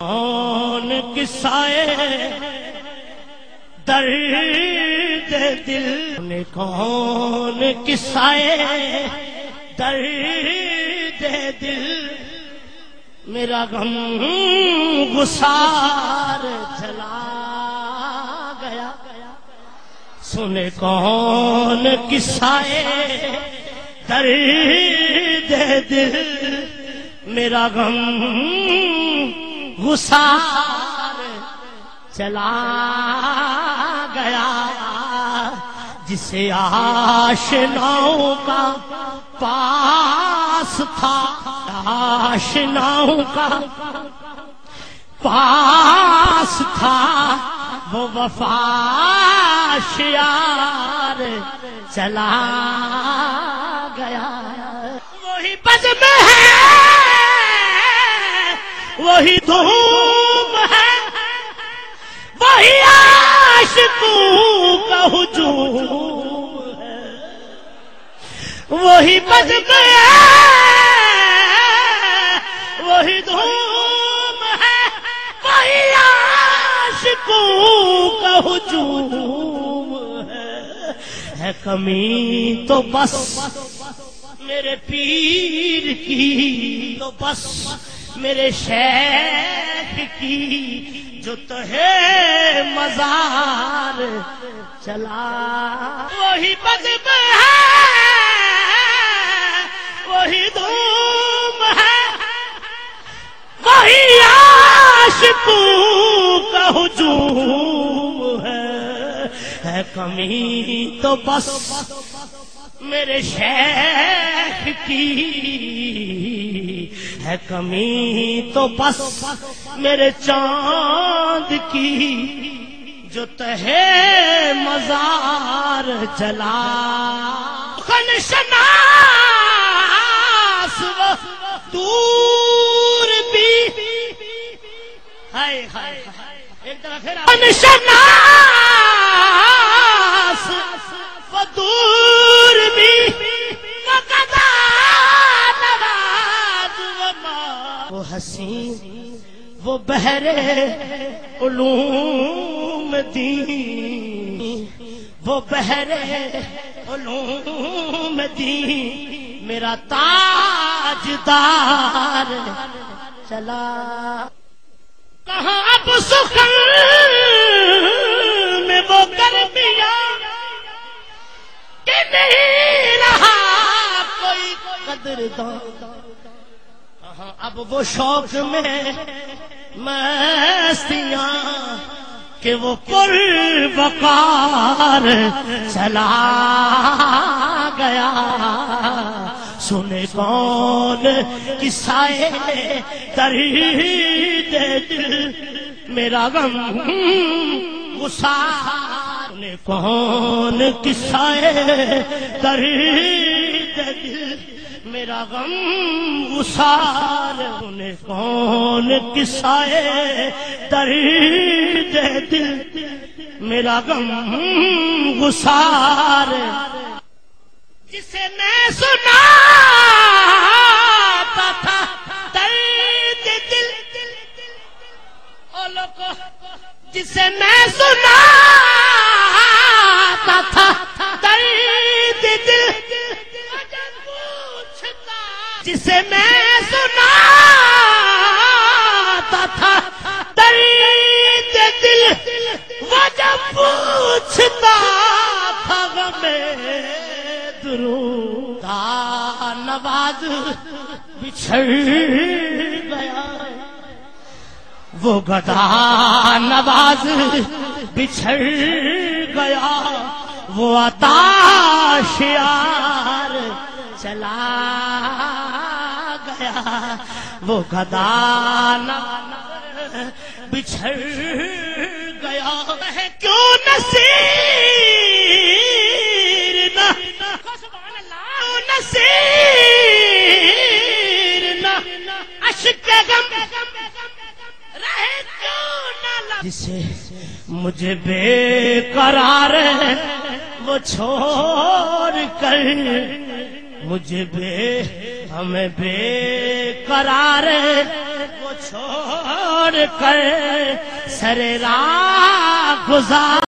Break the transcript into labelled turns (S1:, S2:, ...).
S1: کون کسائے درد دل کون کسائے درد دل میرا غم گسار چلا گیا۔ سنے کون کسائے درد دل میرا غم گسار چلا گیا، جسے آشناؤں کا پاس تھا، آشناؤں کا پاس تھا، وہ وفا شیار چلا گیا۔ وہی بز میں ہے۔ وہی دھوم ہے، وہی عاشقوں کا ہجوم ہے۔ وہی بز ہے، وہی دھوم ہے، وہی عاشقوں کا ہجوم ہے۔ ہے کمی تو بس، میرے پیر کی تو بس۔ میرے شیخ کی جو تو ہے مزار چلا۔ وہی بد میں ہے وہی دھوم ہے۔ وہی عاشقوں کا ہجوم ہے۔ ہے کمی تو بس۔ میرے شیخ کی ہے کمی تو بس میرے چاند کی، جو تہے مزار چلا خن شناس دور بھی۔ ہائے ہائے ایک پھر شناس دور بھی۔ حسین، وہ بہرے علوم دین۔ وہ بہرے علوم دین۔ میرا تاجدار چلا۔ کہاں اب سخن میں وہ گرمیا کہ نہیں رہا کوئی قدر کہاں اب وہ شوق میں مستیاں کہ وہ پر بکار چلا گیا۔ سنے کون کسائے تری دل میرا غم گسار نے کون کسائے تری دل میرا غم گسار انہیں کون کسائے؟ درد دل میرا غم گسار جسے میں سنا درو کا نواز بچھڑ گیا۔ وہ گدا نواز بچھڑ گیا۔ وہ عطا شیار چلا گیا۔ وہ گدا بچھڑ گیا۔ کیوں نصیر جسے مجھے بے قرار وہ چھوڑ کر مجھے بے ہمیں بے قرار وہ چھوڑ کر سر راہ گزار